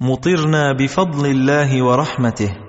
مطرنا بفضل الله ورحمته.